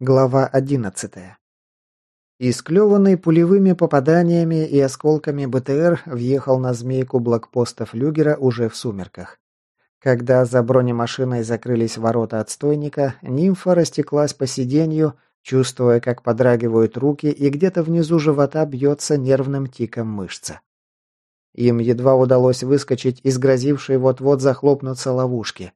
Глава 11. Исклеванный пулевыми попаданиями и осколками БТР въехал на змейку блокпоста флюгера уже в сумерках. Когда за бронемашиной закрылись ворота отстойника, нимфа растеклась по сиденью, чувствуя, как подрагивают руки и где-то внизу живота бьется нервным тиком мышца. Им едва удалось выскочить из грозившей вот-вот захлопнуться ловушки.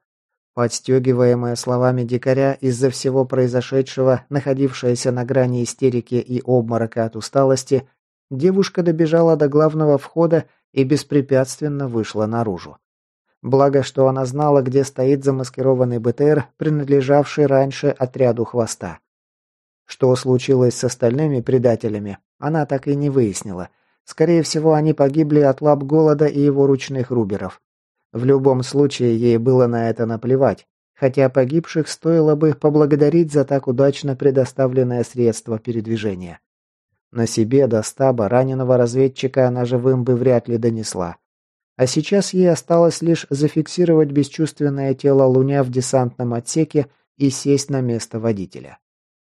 Подстегиваемая словами дикаря из-за всего произошедшего, находившаяся на грани истерики и обморока от усталости, девушка добежала до главного входа и беспрепятственно вышла наружу. Благо, что она знала, где стоит замаскированный БТР, принадлежавший раньше отряду хвоста. Что случилось с остальными предателями, она так и не выяснила. Скорее всего, они погибли от лап голода и его ручных руберов. В любом случае, ей было на это наплевать, хотя погибших стоило бы поблагодарить за так удачно предоставленное средство передвижения. На себе до стаба раненого разведчика она живым бы вряд ли донесла. А сейчас ей осталось лишь зафиксировать бесчувственное тело Луня в десантном отсеке и сесть на место водителя.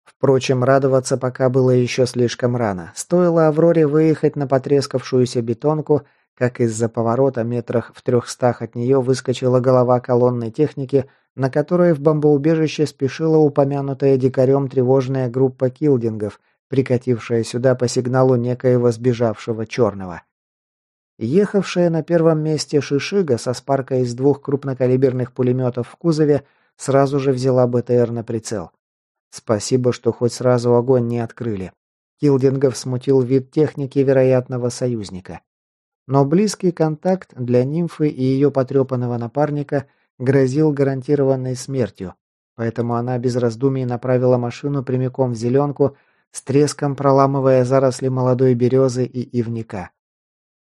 Впрочем, радоваться пока было еще слишком рано. Стоило Авроре выехать на потрескавшуюся бетонку, как из-за поворота метрах в трехстах от нее выскочила голова колонной техники, на которой в бомбоубежище спешила упомянутая дикарем тревожная группа килдингов, прикатившая сюда по сигналу некоего сбежавшего черного. Ехавшая на первом месте Шишига со спаркой из двух крупнокалиберных пулеметов в кузове сразу же взяла БТР на прицел. Спасибо, что хоть сразу огонь не открыли. Килдингов смутил вид техники вероятного союзника. Но близкий контакт для нимфы и ее потрепанного напарника грозил гарантированной смертью, поэтому она без раздумий направила машину прямиком в зеленку, с треском проламывая заросли молодой березы и ивника.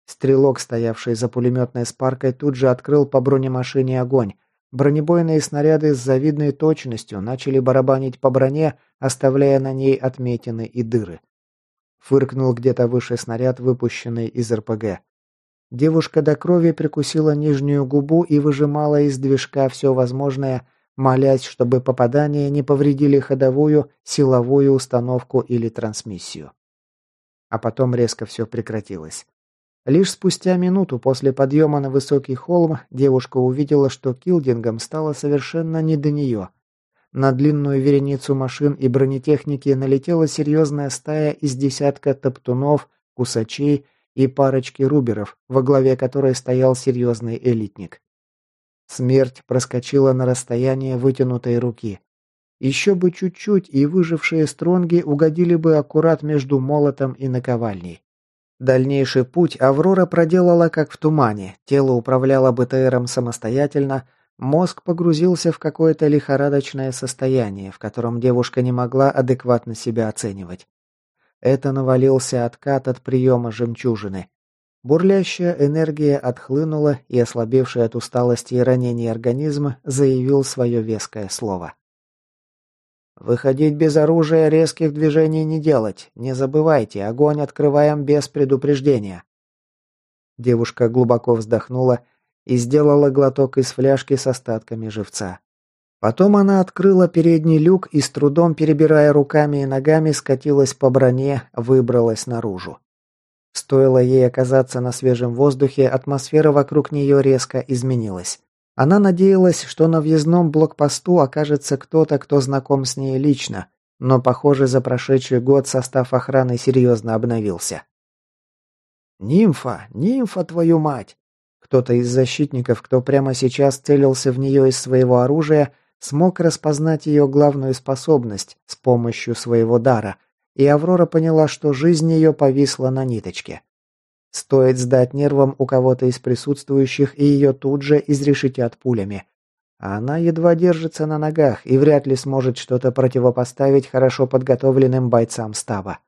Стрелок, стоявший за пулеметной спаркой, тут же открыл по бронемашине огонь. Бронебойные снаряды с завидной точностью начали барабанить по броне, оставляя на ней отметины и дыры. Фыркнул где-то выше снаряд, выпущенный из РПГ. Девушка до крови прикусила нижнюю губу и выжимала из движка все возможное, молясь, чтобы попадания не повредили ходовую, силовую установку или трансмиссию. А потом резко все прекратилось. Лишь спустя минуту после подъема на высокий холм девушка увидела, что килдингом стало совершенно не до нее. На длинную вереницу машин и бронетехники налетела серьезная стая из десятка топтунов, кусачей и парочки руберов, во главе которой стоял серьезный элитник. Смерть проскочила на расстояние вытянутой руки. Еще бы чуть-чуть, и выжившие стронги угодили бы аккурат между молотом и наковальней. Дальнейший путь Аврора проделала как в тумане, тело управляло БТРом самостоятельно, мозг погрузился в какое-то лихорадочное состояние, в котором девушка не могла адекватно себя оценивать. Это навалился откат от приема жемчужины. Бурлящая энергия отхлынула, и ослабевший от усталости и ранений организм заявил свое веское слово. «Выходить без оружия, резких движений не делать. Не забывайте, огонь открываем без предупреждения». Девушка глубоко вздохнула и сделала глоток из фляжки с остатками живца. Потом она открыла передний люк и с трудом перебирая руками и ногами скатилась по броне, выбралась наружу. Стоило ей оказаться на свежем воздухе, атмосфера вокруг нее резко изменилась. Она надеялась, что на въездном блокпосту окажется кто-то, кто знаком с ней лично, но, похоже, за прошедший год состав охраны серьезно обновился. «Нимфа! Нимфа, твою мать!» Кто-то из защитников, кто прямо сейчас целился в нее из своего оружия, смог распознать ее главную способность с помощью своего дара, и Аврора поняла, что жизнь ее повисла на ниточке. Стоит сдать нервам у кого-то из присутствующих, и ее тут же изрешетят пулями. А она едва держится на ногах и вряд ли сможет что-то противопоставить хорошо подготовленным бойцам стаба.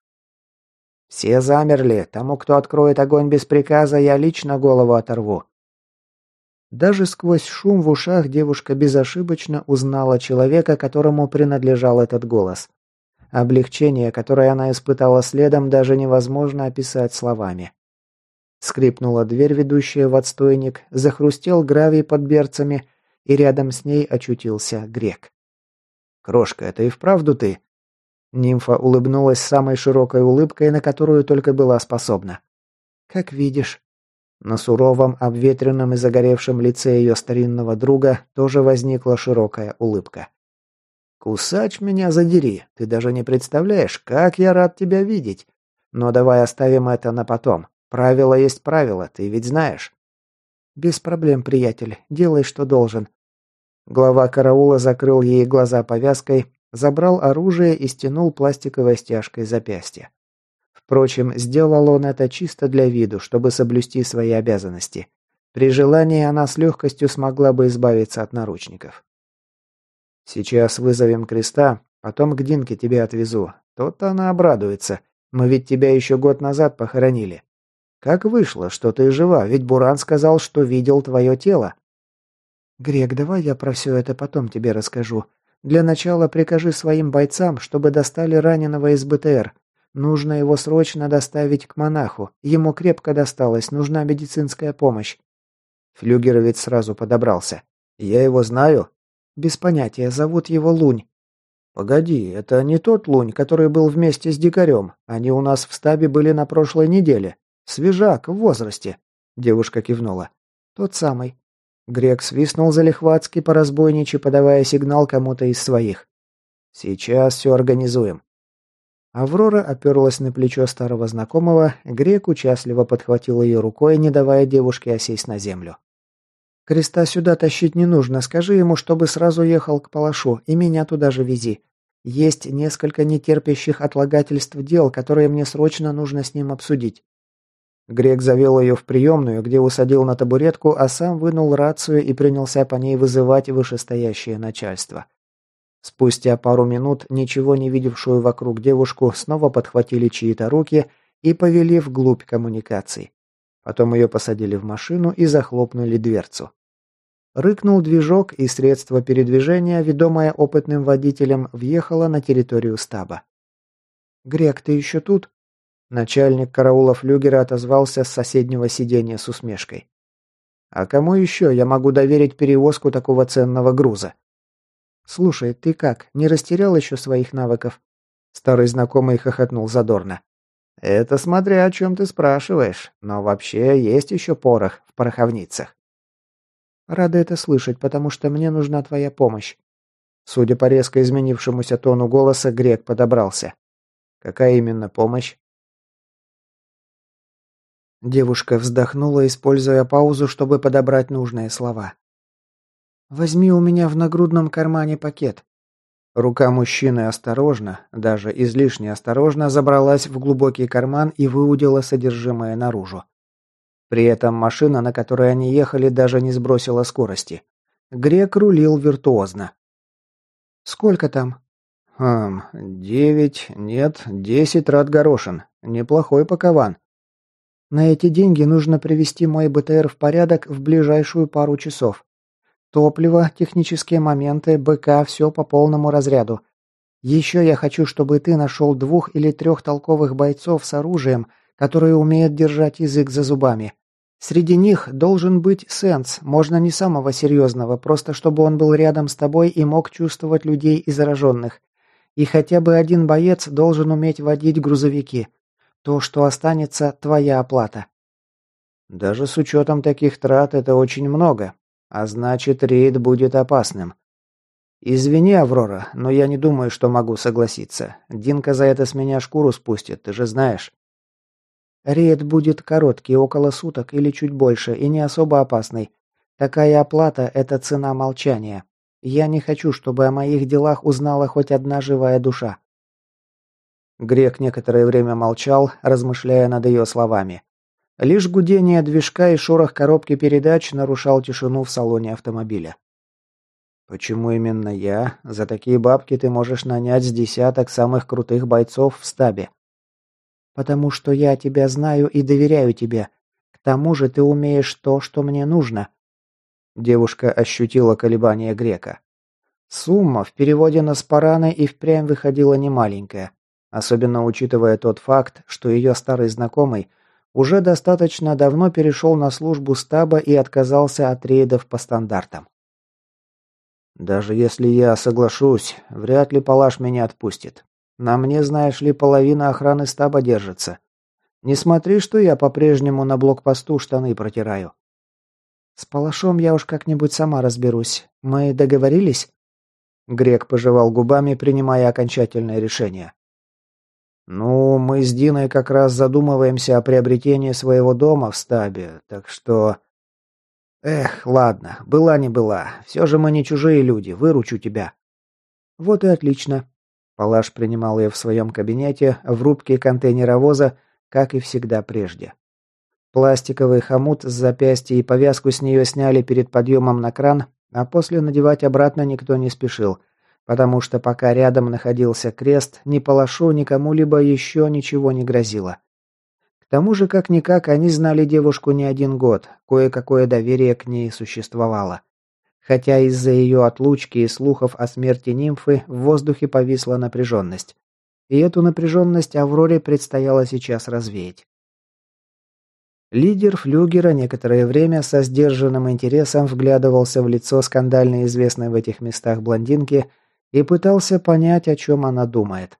«Все замерли. Тому, кто откроет огонь без приказа, я лично голову оторву», даже сквозь шум в ушах девушка безошибочно узнала человека, которому принадлежал этот голос. Облегчение, которое она испытала следом, даже невозможно описать словами. Скрипнула дверь, ведущая в отстойник, захрустел гравий под берцами, и рядом с ней очутился грек. «Крошка, это и вправду ты?» Нимфа улыбнулась самой широкой улыбкой, на которую только была способна. «Как видишь». На суровом, обветренном и загоревшем лице ее старинного друга тоже возникла широкая улыбка. «Кусач меня задери, ты даже не представляешь, как я рад тебя видеть. Но давай оставим это на потом. Правило есть правило, ты ведь знаешь». «Без проблем, приятель, делай, что должен». Глава караула закрыл ей глаза повязкой, забрал оружие и стянул пластиковой стяжкой запястье. Впрочем, сделал он это чисто для виду, чтобы соблюсти свои обязанности. При желании она с легкостью смогла бы избавиться от наручников. «Сейчас вызовем Креста, потом к Динке тебя отвезу. Тот-то она обрадуется. Мы ведь тебя еще год назад похоронили. Как вышло, что ты жива? Ведь Буран сказал, что видел твое тело». «Грек, давай я про все это потом тебе расскажу. Для начала прикажи своим бойцам, чтобы достали раненого из БТР. Нужно его срочно доставить к монаху. Ему крепко досталось, нужна медицинская помощь. Флюгеровец сразу подобрался. Я его знаю. Без понятия, зовут его Лунь. Погоди, это не тот Лунь, который был вместе с дикарем. Они у нас в стабе были на прошлой неделе. Свежак в возрасте. Девушка кивнула. Тот самый. Грек свистнул залихватски по разбойничьи, подавая сигнал кому-то из своих. «Сейчас все организуем». Аврора оперлась на плечо старого знакомого, Грек участливо подхватил ее рукой, не давая девушке осесть на землю. «Креста сюда тащить не нужно, скажи ему, чтобы сразу ехал к Палашу, и меня туда же вези. Есть несколько нетерпящих отлагательств дел, которые мне срочно нужно с ним обсудить. Грек завел ее в приемную, где усадил на табуретку, а сам вынул рацию и принялся по ней вызывать вышестоящее начальство. Спустя пару минут ничего не видевшую вокруг девушку снова подхватили чьи-то руки и повели вглубь коммуникаций. Потом ее посадили в машину и захлопнули дверцу. Рыкнул движок, и средство передвижения, ведомое опытным водителем, въехало на территорию стаба. «Грек, ты еще тут?» Начальник караула флюгера отозвался с соседнего сиденья с усмешкой. «А кому еще я могу доверить перевозку такого ценного груза?» «Слушай, ты как, не растерял еще своих навыков?» Старый знакомый хохотнул задорно. «Это смотря о чем ты спрашиваешь, но вообще есть еще порох в пороховницах». «Рада это слышать, потому что мне нужна твоя помощь». Судя по резко изменившемуся тону голоса, Грек подобрался. «Какая именно помощь?» Девушка вздохнула, используя паузу, чтобы подобрать нужные слова. «Возьми у меня в нагрудном кармане пакет». Рука мужчины осторожно, даже излишне осторожно, забралась в глубокий карман и выудила содержимое наружу. При этом машина, на которой они ехали, даже не сбросила скорости. Грек рулил виртуозно. «Сколько там?» «Хм, девять, нет, десять рад горошин. Неплохой пакован. На эти деньги нужно привести мой БТР в порядок в ближайшую пару часов. Топливо, технические моменты, БК, все по полному разряду. Еще я хочу, чтобы ты нашел двух или трех толковых бойцов с оружием, которые умеют держать язык за зубами. Среди них должен быть сенс, можно не самого серьезного, просто чтобы он был рядом с тобой и мог чувствовать людей и зараженных. И хотя бы один боец должен уметь водить грузовики. То, что останется, твоя оплата. Даже с учетом таких трат это очень много, а значит рейд будет опасным. Извини, Аврора, но я не думаю, что могу согласиться. Динка за это с меня шкуру спустит, ты же знаешь. Рейд будет короткий, около суток или чуть больше, и не особо опасный. Такая оплата – это цена молчания. Я не хочу, чтобы о моих делах узнала хоть одна живая душа. Грек некоторое время молчал, размышляя над ее словами. Лишь гудение движка и шорох коробки передач нарушал тишину в салоне автомобиля. «Почему именно я? За такие бабки ты можешь нанять с десяток самых крутых бойцов в стабе». «Потому что я тебя знаю и доверяю тебе. К тому же ты умеешь то, что мне нужно». Девушка ощутила колебания грека. Сумма в переводе на спараны и впрямь выходила немаленькая. Особенно учитывая тот факт, что ее старый знакомый уже достаточно давно перешел на службу стаба и отказался от рейдов по стандартам. «Даже если я соглашусь, вряд ли Палаш меня отпустит. На мне, знаешь ли, половина охраны стаба держится. Не смотри, что я по-прежнему на блокпосту штаны протираю. С Палашом я уж как-нибудь сама разберусь. Мы договорились? Грек пожевал губами, принимая окончательное решение. Ну, мы с Диной как раз задумываемся о приобретении своего дома в стабе, так что... Эх, ладно, была не была. Все же мы не чужие люди, выручу тебя. Вот и отлично. Палаш принимал ее в своем кабинете в рубке контейнеровоза, как и всегда прежде. Пластиковый хомут с запястья и повязку с нее сняли перед подъемом на кран, а после надевать обратно никто не спешил, потому что пока рядом находился крест, ни Палашу, ни кому-либо еще ничего не грозило. К тому же, как-никак, они знали девушку не один год, кое-какое доверие к ней существовало. Хотя из-за ее отлучки и слухов о смерти нимфы в воздухе повисла напряженность. И эту напряженность Авроре предстояло сейчас развеять. Лидер флюгера некоторое время со сдержанным интересом вглядывался в лицо скандально известной в этих местах блондинки и пытался понять, о чем она думает.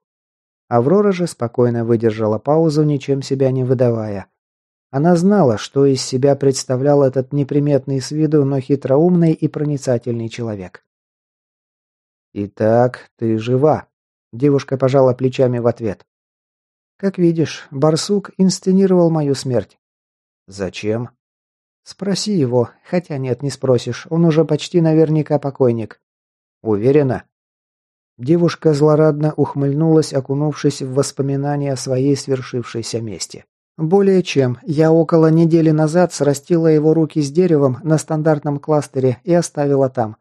Аврора же спокойно выдержала паузу, ничем себя не выдавая. Она знала, что из себя представлял этот неприметный с виду, но хитроумный и проницательный человек. «Итак, ты жива», – девушка пожала плечами в ответ. «Как видишь, барсук инсценировал мою смерть. «Зачем?» «Спроси его, хотя нет, не спросишь, он уже почти наверняка покойник». «Уверена?» Девушка злорадно ухмыльнулась, окунувшись в воспоминания о своей свершившейся мести. «Более чем. Я около недели назад срастила его руки с деревом на стандартном кластере и оставила там.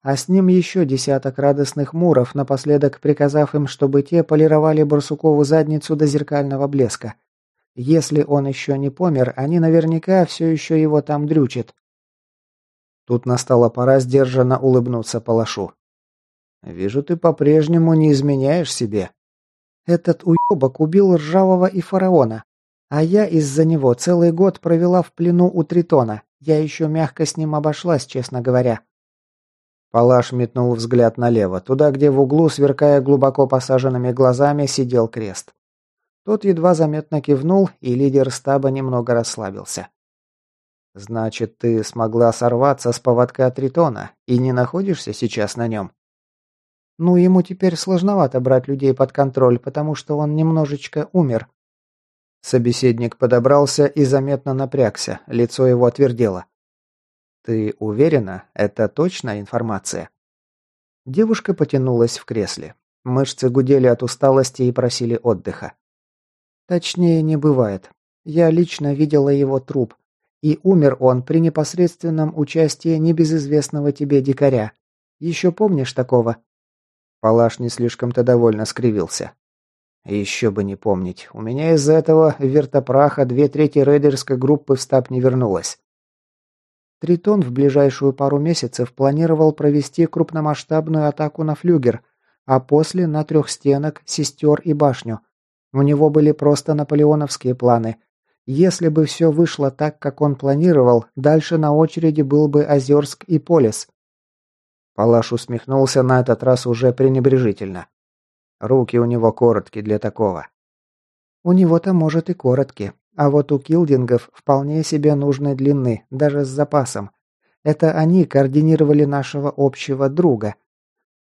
А с ним еще десяток радостных муров, напоследок приказав им, чтобы те полировали барсукову задницу до зеркального блеска. Если он еще не помер, они наверняка все еще его там дрючат. Тут настала пора сдержанно улыбнуться Палашу. «Вижу, ты по-прежнему не изменяешь себе». «Этот уебок убил Ржавого и Фараона, а я из-за него целый год провела в плену у Тритона. Я еще мягко с ним обошлась, честно говоря». Палаш метнул взгляд налево, туда, где в углу, сверкая глубоко посаженными глазами, сидел крест. Тот едва заметно кивнул, и лидер стаба немного расслабился. «Значит, ты смогла сорваться с поводка Тритона и не находишься сейчас на нем?» «Ну, ему теперь сложновато брать людей под контроль, потому что он немножечко умер». Собеседник подобрался и заметно напрягся, лицо его отвердело. «Ты уверена, это точная информация?» Девушка потянулась в кресле. Мышцы гудели от усталости и просили отдыха. Точнее, не бывает. Я лично видела его труп. И умер он при непосредственном участии небезызвестного тебе дикаря. Еще помнишь такого?» Палаш не слишком-то довольно скривился. «Еще бы не помнить. У меня из-за этого вертопраха две трети рейдерской группы в стаб не вернулось». Тритон в ближайшую пару месяцев планировал провести крупномасштабную атаку на флюгер, а после на трехстенок, сестер и башню – у него были просто наполеоновские планы. Если бы все вышло так, как он планировал, дальше на очереди был бы Озерск и Полис. Палаш усмехнулся на этот раз уже пренебрежительно. Руки у него короткие для такого. У него-то, может, и короткие. А вот у килдингов вполне себе нужной длины, даже с запасом. Это они координировали нашего общего друга.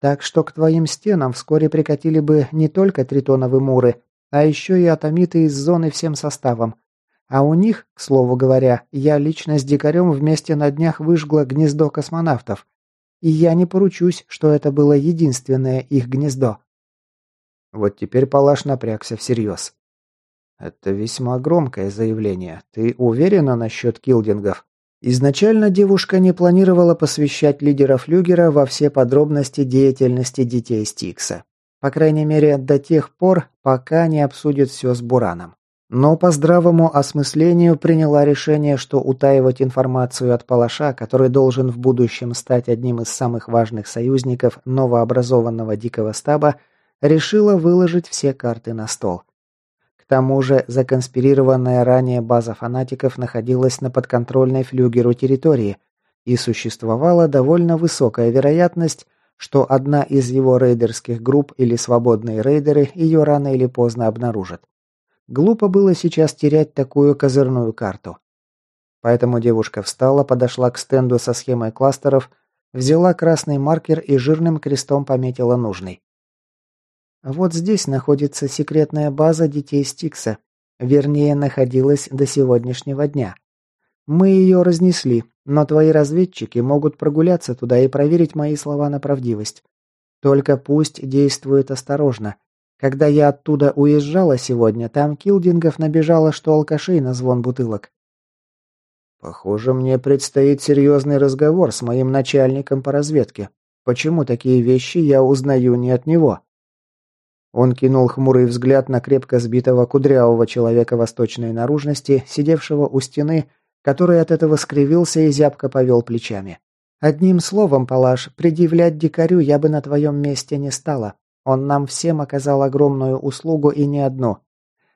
Так что к твоим стенам вскоре прикатили бы не только тритоновые муры, а еще и атомиты из зоны всем составом. А у них, к слову говоря, я лично с дикарем вместе на днях выжгла гнездо космонавтов. И я не поручусь, что это было единственное их гнездо. Вот теперь Палаш напрягся всерьез. Это весьма громкое заявление. Ты уверена насчет килдингов? Изначально девушка не планировала посвящать лидера флюгера во все подробности деятельности детей Стикса. По крайней мере, до тех пор, пока не обсудит все с Бураном. Но по здравому осмыслению приняла решение, что утаивать информацию от Палаша, который должен в будущем стать одним из самых важных союзников новообразованного дикого стаба, решила выложить все карты на стол. К тому же законспирированная ранее база фанатиков находилась на подконтрольной флюгеру территории, и существовала довольно высокая вероятность, что одна из его рейдерских групп или свободные рейдеры ее рано или поздно обнаружат. Глупо было сейчас терять такую козырную карту. Поэтому девушка встала, подошла к стенду со схемой кластеров, взяла красный маркер и жирным крестом пометила нужный. Вот здесь находится секретная база детей Стикса. Вернее, находилась до сегодняшнего дня. Мы ее разнесли, но твои разведчики могут прогуляться туда и проверить мои слова на правдивость. Только пусть действуют осторожно. Когда я оттуда уезжала сегодня, там килдингов набежало, что алкашей на звон бутылок. Похоже, мне предстоит серьезный разговор с моим начальником по разведке. Почему такие вещи я узнаю не от него? Он кинул хмурый взгляд на крепко сбитого кудрявого человека восточной наружности, сидевшего у стены, который от этого скривился и зябко повел плечами. «Одним словом, Палаш, предъявлять дикарю я бы на твоем месте не стала. Он нам всем оказал огромную услугу и не одну.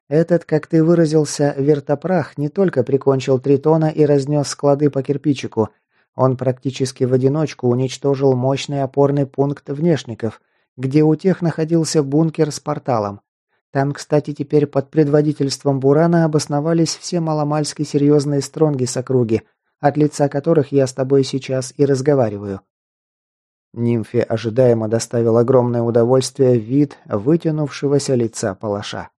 Этот, как ты выразился, вертопрах не только прикончил Тритона и разнес склады по кирпичику, он практически в одиночку уничтожил мощный опорный пункт внешников, где у тех находился бункер с порталом. Там, кстати, теперь под предводительством Бурана обосновались все маломальски серьезные стронги с округи, от лица которых я с тобой сейчас и разговариваю. Нимфе ожидаемо доставил огромное удовольствие вид вытянувшегося лица палаша.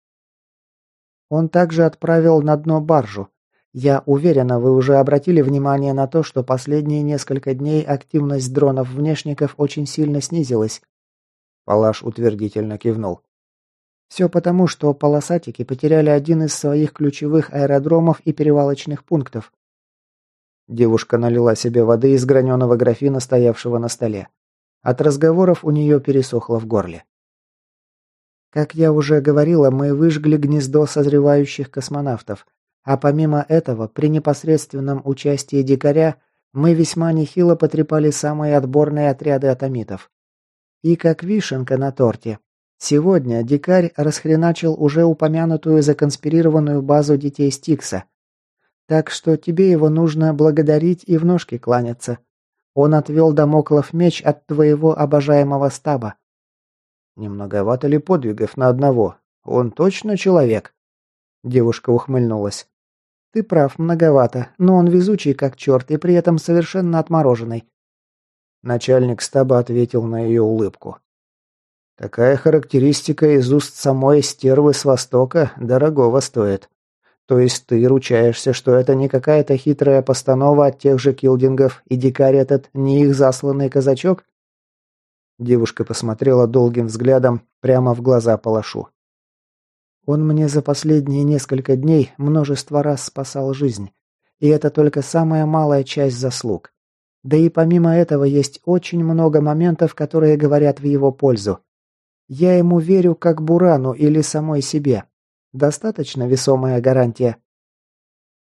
Он также отправил на дно баржу. Я уверена, вы уже обратили внимание на то, что последние несколько дней активность дронов-внешников очень сильно снизилась. Палаш утвердительно кивнул. Все потому, что полосатики потеряли один из своих ключевых аэродромов и перевалочных пунктов. Девушка налила себе воды из граненого графина, стоявшего на столе. От разговоров у нее пересохло в горле. Как я уже говорила, мы выжгли гнездо созревающих космонавтов, а помимо этого, при непосредственном участии дикаря, мы весьма нехило потрепали самые отборные отряды атомитов. И как вишенка на торте, Сегодня дикарь расхреначил уже упомянутую законспирированную базу детей Стикса. Так что тебе его нужно благодарить и в ножки кланяться. Он отвел Дамоклов меч от твоего обожаемого стаба. Немноговато ли подвигов на одного? Он точно человек? Девушка ухмыльнулась. Ты прав, многовато, но он везучий как черт и при этом совершенно отмороженный. Начальник стаба ответил на ее улыбку. Такая характеристика из уст самой стервы с Востока дорогого стоит. То есть ты ручаешься, что это не какая-то хитрая постанова от тех же килдингов, и дикарь этот не их засланный казачок? Девушка посмотрела долгим взглядом прямо в глаза Палашу. Он мне за последние несколько дней множество раз спасал жизнь. И это только самая малая часть заслуг. Да и помимо этого есть очень много моментов, которые говорят в его пользу. Я ему верю как Бурану или самой себе. Достаточно весомая гарантия.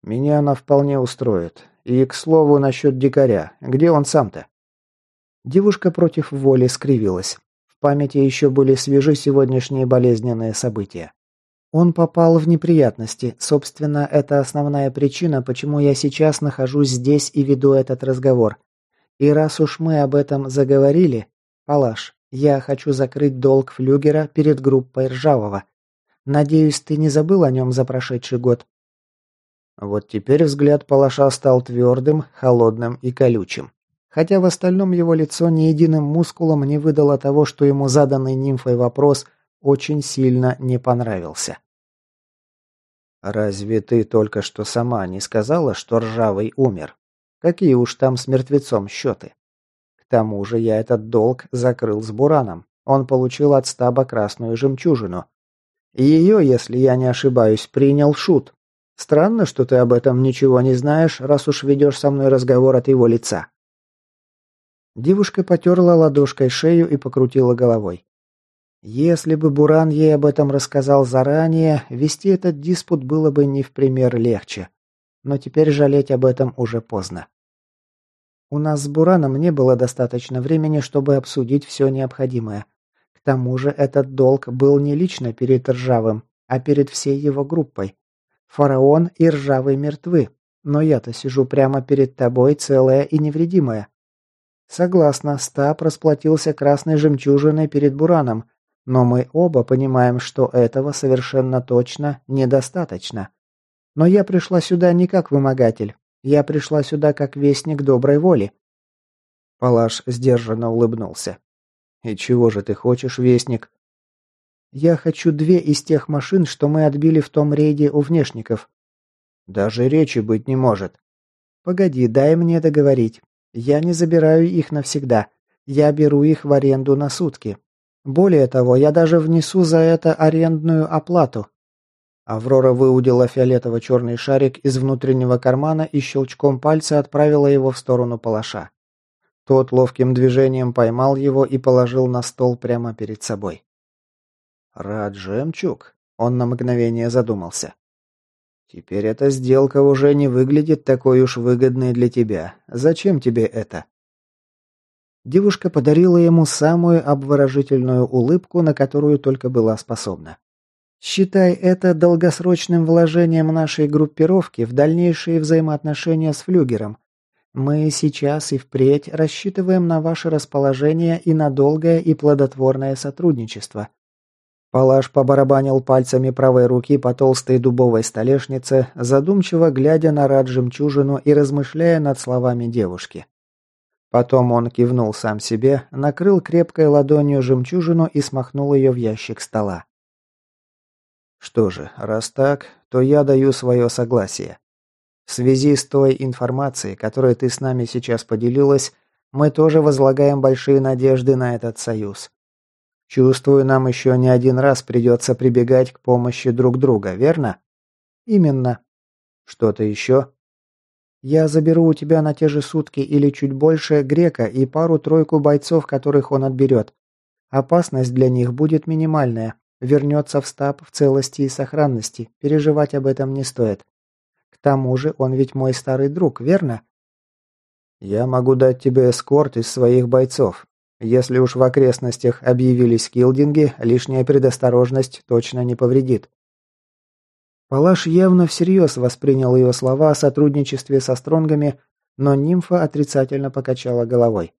Меня она вполне устроит. И, к слову, насчет дикаря. Где он сам-то? Девушка против воли скривилась. В памяти еще были свежи сегодняшние болезненные события. Он попал в неприятности. Собственно, это основная причина, почему я сейчас нахожусь здесь и веду этот разговор. И раз уж мы об этом заговорили, Палаш, я хочу закрыть долг флюгера перед группой Ржавого. Надеюсь, ты не забыл о нем за прошедший год?» Вот теперь взгляд Палаша стал твердым, холодным и колючим. Хотя в остальном его лицо ни единым мускулом не выдало того, что ему заданный нимфой вопрос очень сильно не понравился. «Разве ты только что сама не сказала, что Ржавый умер? Какие уж там с мертвецом счеты?» К тому же я этот долг закрыл с Бураном. Он получил от стаба красную жемчужину. Ее, если я не ошибаюсь, принял Шут. Странно, что ты об этом ничего не знаешь, раз уж ведешь со мной разговор от его лица». Девушка потерла ладошкой шею и покрутила головой. Если бы Буран ей об этом рассказал заранее, вести этот диспут было бы не в пример легче. Но теперь жалеть об этом уже поздно. У нас с Бураном не было достаточно времени, чтобы обсудить все необходимое. Тому же этот долг был не лично перед Ржавым, а перед всей его группой. Фараон и Ржавый мертвы, но я-то сижу прямо перед тобой целая и невредимая. Согласна, Стаб расплатился красной жемчужиной перед Бураном, но мы оба понимаем, что этого совершенно точно недостаточно. Но я пришла сюда не как вымогатель. Я пришла сюда как вестник доброй воли. Палаш сдержанно улыбнулся. «И чего же ты хочешь, вестник?» «Я хочу две из тех машин, что мы отбили в том рейде у внешников». «Даже речи быть не может». «Погоди, дай мне договорить. Я не забираю их навсегда. Я беру их в аренду на сутки. Более того, я даже внесу за это арендную оплату». Аврора выудила фиолетово-черный шарик из внутреннего кармана и щелчком пальца отправила его в сторону палаша. Тот ловким движением поймал его и положил на стол прямо перед собой. «Рад жемчуг?» Он на мгновение задумался. «Теперь эта сделка уже не выглядит такой уж выгодной для тебя. Зачем тебе это?» Девушка подарила ему самую обворожительную улыбку, на которую только была способна. «Считай это долгосрочным вложением нашей группировки в дальнейшие взаимоотношения с Флюгером. Мы сейчас и впредь рассчитываем на ваше расположение и на долгое и плодотворное сотрудничество. Палаш побарабанил пальцами правой руки по толстой дубовой столешнице, задумчиво глядя на рад жемчужину и размышляя над словами девушки. Потом он кивнул сам себе, накрыл крепкой ладонью жемчужину и смахнул ее в ящик стола. «Что же, раз так, то я даю свое согласие. В связи с той информацией, которой ты с нами сейчас поделилась, мы тоже возлагаем большие надежды на этот союз. Чувствую, нам еще не один раз придется прибегать к помощи друг друга, верно? Именно. Что-то еще? Я заберу у тебя на те же сутки или чуть больше грека и пару-тройку бойцов, которых он отберет. Опасность для них будет минимальная. Вернется в стаб в целости и сохранности. Переживать об этом не стоит. К тому же он ведь мой старый друг, верно? Я могу дать тебе эскорт из своих бойцов. Если уж в окрестностях объявились килдинги, лишняя предосторожность точно не повредит. Палаш явно всерьез воспринял ее слова о сотрудничестве со стронгами, но нимфа отрицательно покачала головой.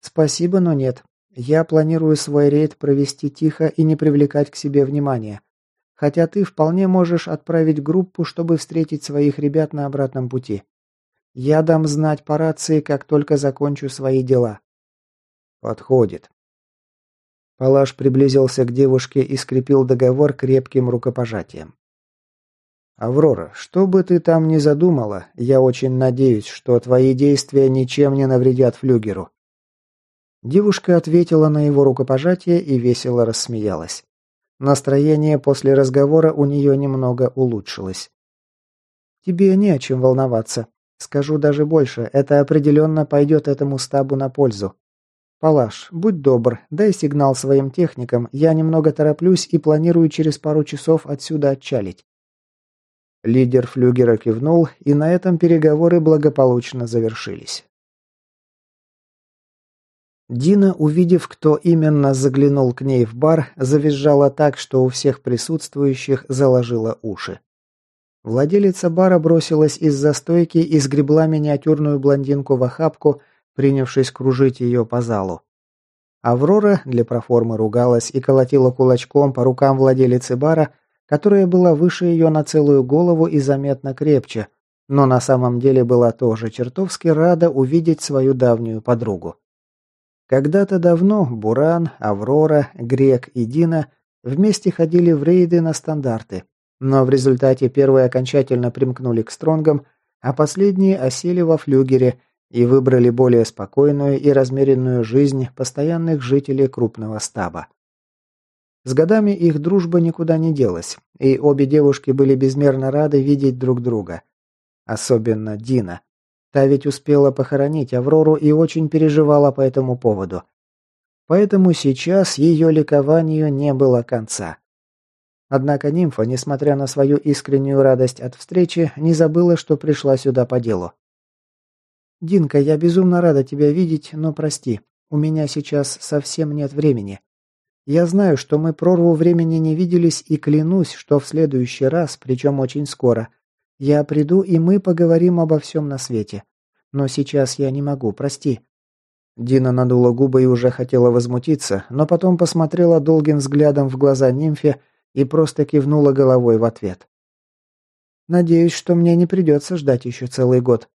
«Спасибо, но нет. Я планирую свой рейд провести тихо и не привлекать к себе внимания. Хотя ты вполне можешь отправить группу, чтобы встретить своих ребят на обратном пути. Я дам знать по рации, как только закончу свои дела. Подходит. Палаш приблизился к девушке и скрепил договор крепким рукопожатием. «Аврора, что бы ты там ни задумала, я очень надеюсь, что твои действия ничем не навредят флюгеру». Девушка ответила на его рукопожатие и весело рассмеялась. Настроение после разговора у нее немного улучшилось. «Тебе не о чем волноваться. Скажу даже больше, это определенно пойдет этому стабу на пользу. Палаш, будь добр, дай сигнал своим техникам, я немного тороплюсь и планирую через пару часов отсюда отчалить». Лидер флюгера кивнул, и на этом переговоры благополучно завершились. Дина, увидев, кто именно заглянул к ней в бар, завизжала так, что у всех присутствующих заложило уши. Владелица бара бросилась из-за стойки и сгребла миниатюрную блондинку в охапку, принявшись кружить ее по залу. Аврора для проформы ругалась и колотила кулачком по рукам владелицы бара, которая была выше ее на целую голову и заметно крепче, но на самом деле была тоже чертовски рада увидеть свою давнюю подругу. Когда-то давно Буран, Аврора, Грек и Дина вместе ходили в рейды на стандарты, но в результате первые окончательно примкнули к стронгам, а последние осели во флюгере и выбрали более спокойную и размеренную жизнь постоянных жителей крупного стаба. С годами их дружба никуда не делась, и обе девушки были безмерно рады видеть друг друга. Особенно Дина, Та ведь успела похоронить Аврору и очень переживала по этому поводу. Поэтому сейчас ее ликованию не было конца. Однако нимфа, несмотря на свою искреннюю радость от встречи, не забыла, что пришла сюда по делу. «Динка, я безумно рада тебя видеть, но прости, у меня сейчас совсем нет времени. Я знаю, что мы прорву времени не виделись и клянусь, что в следующий раз, причем очень скоро, я приду, и мы поговорим обо всем на свете. Но сейчас я не могу, прости. Дина надула губы и уже хотела возмутиться, но потом посмотрела долгим взглядом в глаза нимфе и просто кивнула головой в ответ. «Надеюсь, что мне не придется ждать еще целый год».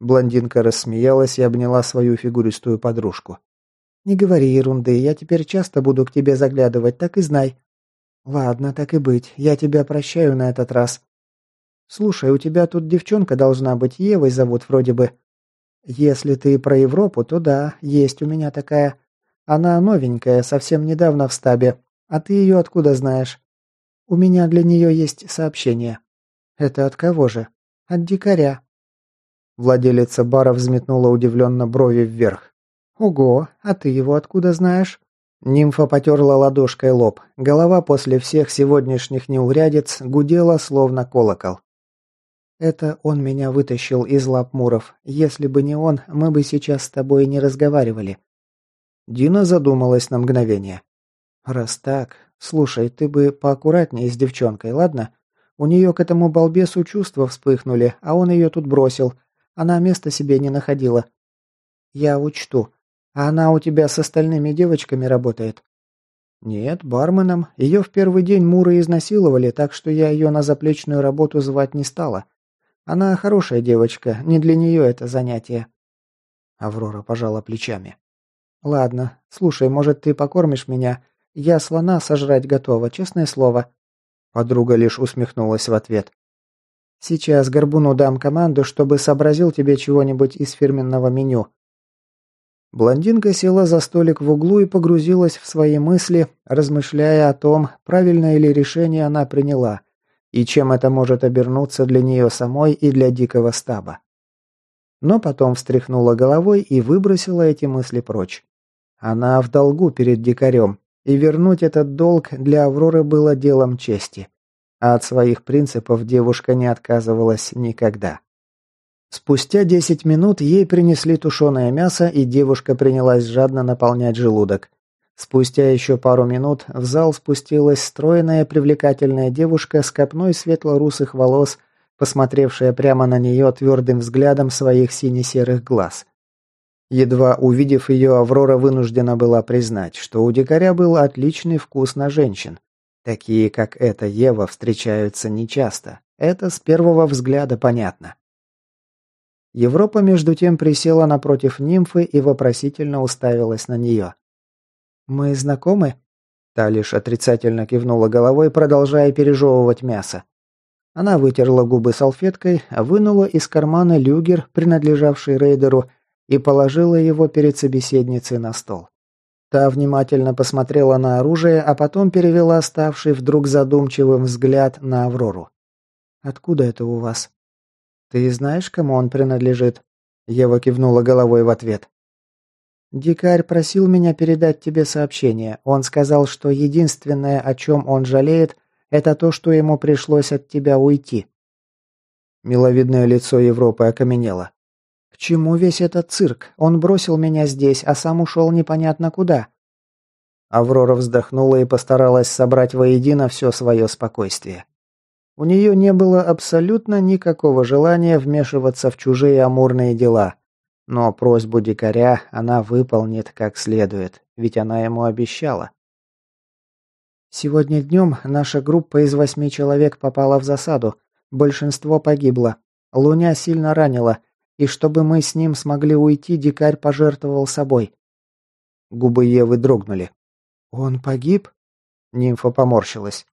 Блондинка рассмеялась и обняла свою фигуристую подружку. «Не говори ерунды, я теперь часто буду к тебе заглядывать, так и знай». «Ладно, так и быть, я тебя прощаю на этот раз». «Слушай, у тебя тут девчонка должна быть, Евой зовут вроде бы». Если ты про Европу, то да, есть у меня такая. Она новенькая, совсем недавно в стабе. А ты ее откуда знаешь? У меня для нее есть сообщение. Это от кого же? От дикаря. Владелица бара взметнула удивленно брови вверх. Ого, а ты его откуда знаешь? Нимфа потерла ладошкой лоб. Голова после всех сегодняшних неурядиц гудела, словно колокол. Это он меня вытащил из лап Муров. Если бы не он, мы бы сейчас с тобой не разговаривали. Дина задумалась на мгновение. Раз так, слушай, ты бы поаккуратнее с девчонкой, ладно? У нее к этому балбесу чувства вспыхнули, а он ее тут бросил. Она места себе не находила. Я учту. А она у тебя с остальными девочками работает? Нет, барменом. Ее в первый день Муры изнасиловали, так что я ее на заплечную работу звать не стала. Она хорошая девочка, не для нее это занятие. Аврора пожала плечами. Ладно, слушай, может, ты покормишь меня? Я слона сожрать готова, честное слово. Подруга лишь усмехнулась в ответ. Сейчас Горбуну дам команду, чтобы сообразил тебе чего-нибудь из фирменного меню. Блондинка села за столик в углу и погрузилась в свои мысли, размышляя о том, правильное ли решение она приняла – и чем это может обернуться для нее самой и для дикого стаба. Но потом встряхнула головой и выбросила эти мысли прочь. Она в долгу перед дикарем, и вернуть этот долг для Авроры было делом чести. А от своих принципов девушка не отказывалась никогда. Спустя десять минут ей принесли тушеное мясо, и девушка принялась жадно наполнять желудок. Спустя еще пару минут в зал спустилась стройная привлекательная девушка с копной светло-русых волос, посмотревшая прямо на нее твердым взглядом своих сине-серых глаз. Едва увидев ее, Аврора вынуждена была признать, что у дикаря был отличный вкус на женщин. Такие, как эта Ева, встречаются нечасто. Это с первого взгляда понятно. Европа, между тем, присела напротив нимфы и вопросительно уставилась на нее. «Мы знакомы?» Та лишь отрицательно кивнула головой, продолжая пережевывать мясо. Она вытерла губы салфеткой, вынула из кармана люгер, принадлежавший рейдеру, и положила его перед собеседницей на стол. Та внимательно посмотрела на оружие, а потом перевела ставший вдруг задумчивым взгляд на Аврору. «Откуда это у вас?» «Ты знаешь, кому он принадлежит?» Ева кивнула головой в ответ. «Дикарь просил меня передать тебе сообщение. Он сказал, что единственное, о чем он жалеет, это то, что ему пришлось от тебя уйти». Миловидное лицо Европы окаменело. «К чему весь этот цирк? Он бросил меня здесь, а сам ушел непонятно куда». Аврора вздохнула и постаралась собрать воедино все свое спокойствие. У нее не было абсолютно никакого желания вмешиваться в чужие амурные дела – но просьбу дикаря она выполнит как следует, ведь она ему обещала. Сегодня днем наша группа из восьми человек попала в засаду. Большинство погибло. Луня сильно ранила, и чтобы мы с ним смогли уйти, дикарь пожертвовал собой. Губы Евы дрогнули. «Он погиб?» Нимфа поморщилась.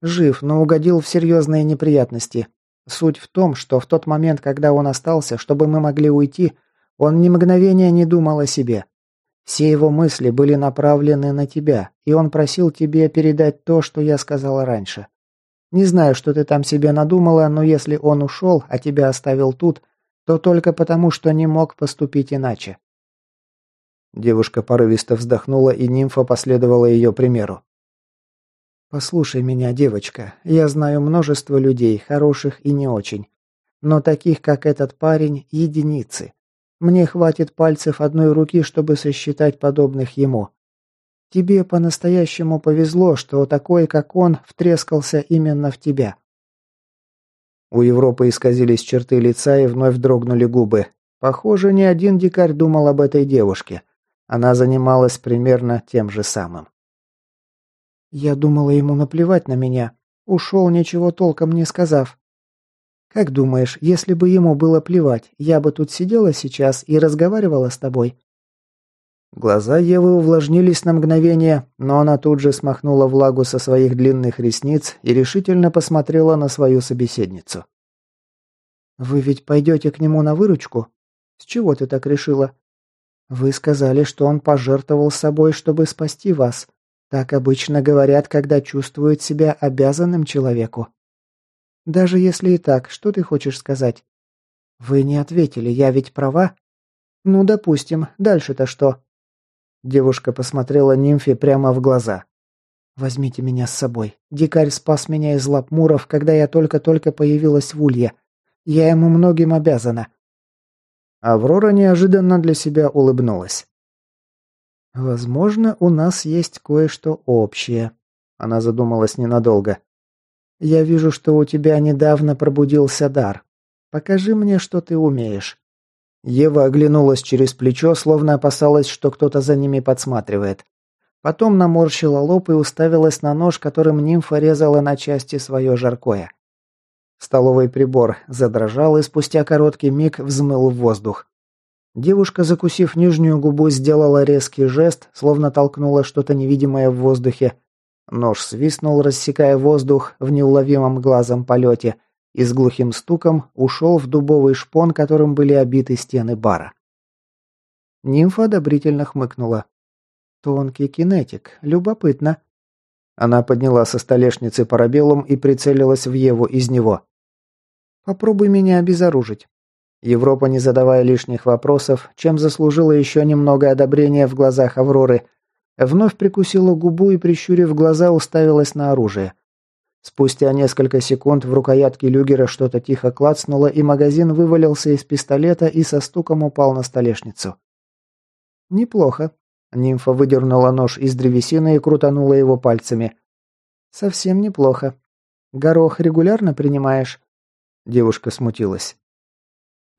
«Жив, но угодил в серьезные неприятности. Суть в том, что в тот момент, когда он остался, чтобы мы могли уйти, он ни мгновения не думал о себе. Все его мысли были направлены на тебя, и он просил тебе передать то, что я сказала раньше. Не знаю, что ты там себе надумала, но если он ушел, а тебя оставил тут, то только потому, что не мог поступить иначе». Девушка порывисто вздохнула, и нимфа последовала ее примеру. «Послушай меня, девочка. Я знаю множество людей, хороших и не очень. Но таких, как этот парень, единицы. Мне хватит пальцев одной руки, чтобы сосчитать подобных ему. Тебе по-настоящему повезло, что такой, как он, втрескался именно в тебя. У Европы исказились черты лица и вновь дрогнули губы. Похоже, ни один дикарь думал об этой девушке. Она занималась примерно тем же самым. «Я думала ему наплевать на меня. Ушел, ничего толком не сказав. Как думаешь, если бы ему было плевать, я бы тут сидела сейчас и разговаривала с тобой?» Глаза Евы увлажнились на мгновение, но она тут же смахнула влагу со своих длинных ресниц и решительно посмотрела на свою собеседницу. «Вы ведь пойдете к нему на выручку? С чего ты так решила? Вы сказали, что он пожертвовал собой, чтобы спасти вас. Так обычно говорят, когда чувствуют себя обязанным человеку. Даже если и так, что ты хочешь сказать? Вы не ответили, я ведь права? Ну, допустим, дальше-то что? Девушка посмотрела нимфе прямо в глаза. «Возьмите меня с собой. Дикарь спас меня из лап муров, когда я только-только появилась в Улье. Я ему многим обязана». Аврора неожиданно для себя улыбнулась. «Возможно, у нас есть кое-что общее». Она задумалась ненадолго. «Я вижу, что у тебя недавно пробудился дар. Покажи мне, что ты умеешь». Ева оглянулась через плечо, словно опасалась, что кто-то за ними подсматривает. Потом наморщила лоб и уставилась на нож, которым нимфа резала на части свое жаркое. Столовый прибор задрожал и спустя короткий миг взмыл в воздух. Девушка, закусив нижнюю губу, сделала резкий жест, словно толкнула что-то невидимое в воздухе. Нож свистнул, рассекая воздух в неуловимом глазом полете, и с глухим стуком ушел в дубовый шпон, которым были обиты стены бара. Нимфа одобрительно хмыкнула. «Тонкий кинетик. Любопытно». Она подняла со столешницы парабеллум и прицелилась в Еву из него. «Попробуй меня обезоружить». Европа, не задавая лишних вопросов, чем заслужила еще немного одобрения в глазах Авроры, вновь прикусила губу и, прищурив глаза, уставилась на оружие. Спустя несколько секунд в рукоятке люгера что-то тихо клацнуло, и магазин вывалился из пистолета и со стуком упал на столешницу. «Неплохо». Нимфа выдернула нож из древесины и крутанула его пальцами. «Совсем неплохо. Горох регулярно принимаешь?» Девушка смутилась.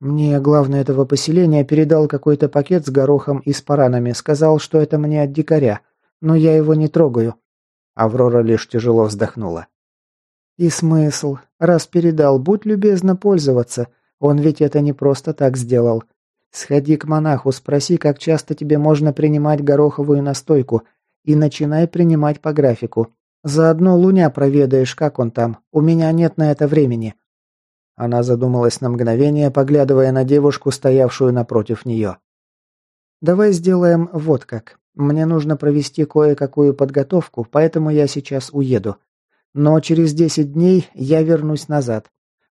«Мне главное этого поселения передал какой-то пакет с горохом и с паранами. Сказал, что это мне от дикаря, но я его не трогаю». Аврора лишь тяжело вздохнула. И смысл? Раз передал, будь любезна пользоваться. Он ведь это не просто так сделал. Сходи к монаху, спроси, как часто тебе можно принимать гороховую настойку, и начинай принимать по графику. Заодно Луня проведаешь, как он там. У меня нет на это времени». Она задумалась на мгновение, поглядывая на девушку, стоявшую напротив нее. «Давай сделаем вот как. Мне нужно провести кое-какую подготовку, поэтому я сейчас уеду. Но через 10 дней я вернусь назад.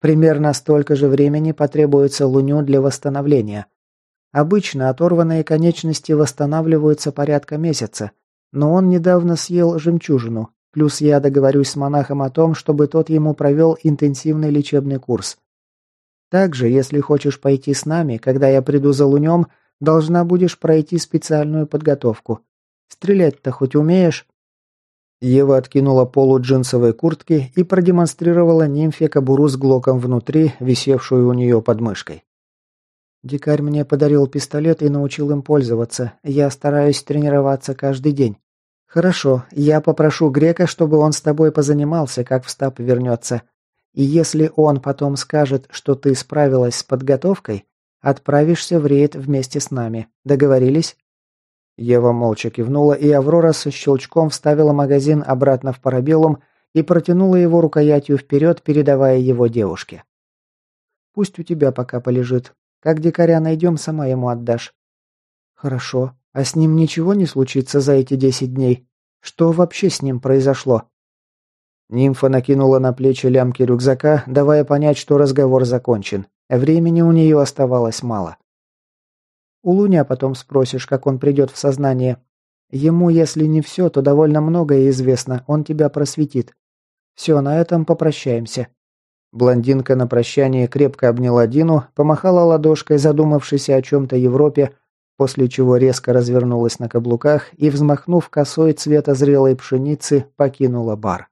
Примерно столько же времени потребуется Луню для восстановления. Обычно оторванные конечности восстанавливаются порядка месяца, но он недавно съел жемчужину, плюс я договорюсь с монахом о том, чтобы тот ему провел интенсивный лечебный курс. Также, если хочешь пойти с нами, когда я приду за лунем, должна будешь пройти специальную подготовку. Стрелять-то хоть умеешь?» Ева откинула полу джинсовой куртки и продемонстрировала нимфе кобуру с глоком внутри, висевшую у нее под мышкой. «Дикарь мне подарил пистолет и научил им пользоваться. Я стараюсь тренироваться каждый день. Хорошо, я попрошу Грека, чтобы он с тобой позанимался, как в стаб вернется. И если он потом скажет, что ты справилась с подготовкой, отправишься в рейд вместе с нами. Договорились?» Ева молча кивнула, и Аврора со щелчком вставила магазин обратно в парабеллум и протянула его рукоятью вперед, передавая его девушке. «Пусть у тебя пока полежит. Как дикаря найдем, сама ему отдашь». «Хорошо. А с ним ничего не случится за эти десять дней? Что вообще с ним произошло?» Нимфа накинула на плечи лямки рюкзака, давая понять, что разговор закончен. Времени у нее оставалось мало. У Луня потом спросишь, как он придет в сознание. Ему, если не все, то довольно многое известно, он тебя просветит. Все, на этом попрощаемся». Блондинка на прощание крепко обняла Дину, помахала ладошкой, задумавшейся о чем-то Европе, после чего резко развернулась на каблуках и, взмахнув косой цвета зрелой пшеницы, покинула бар.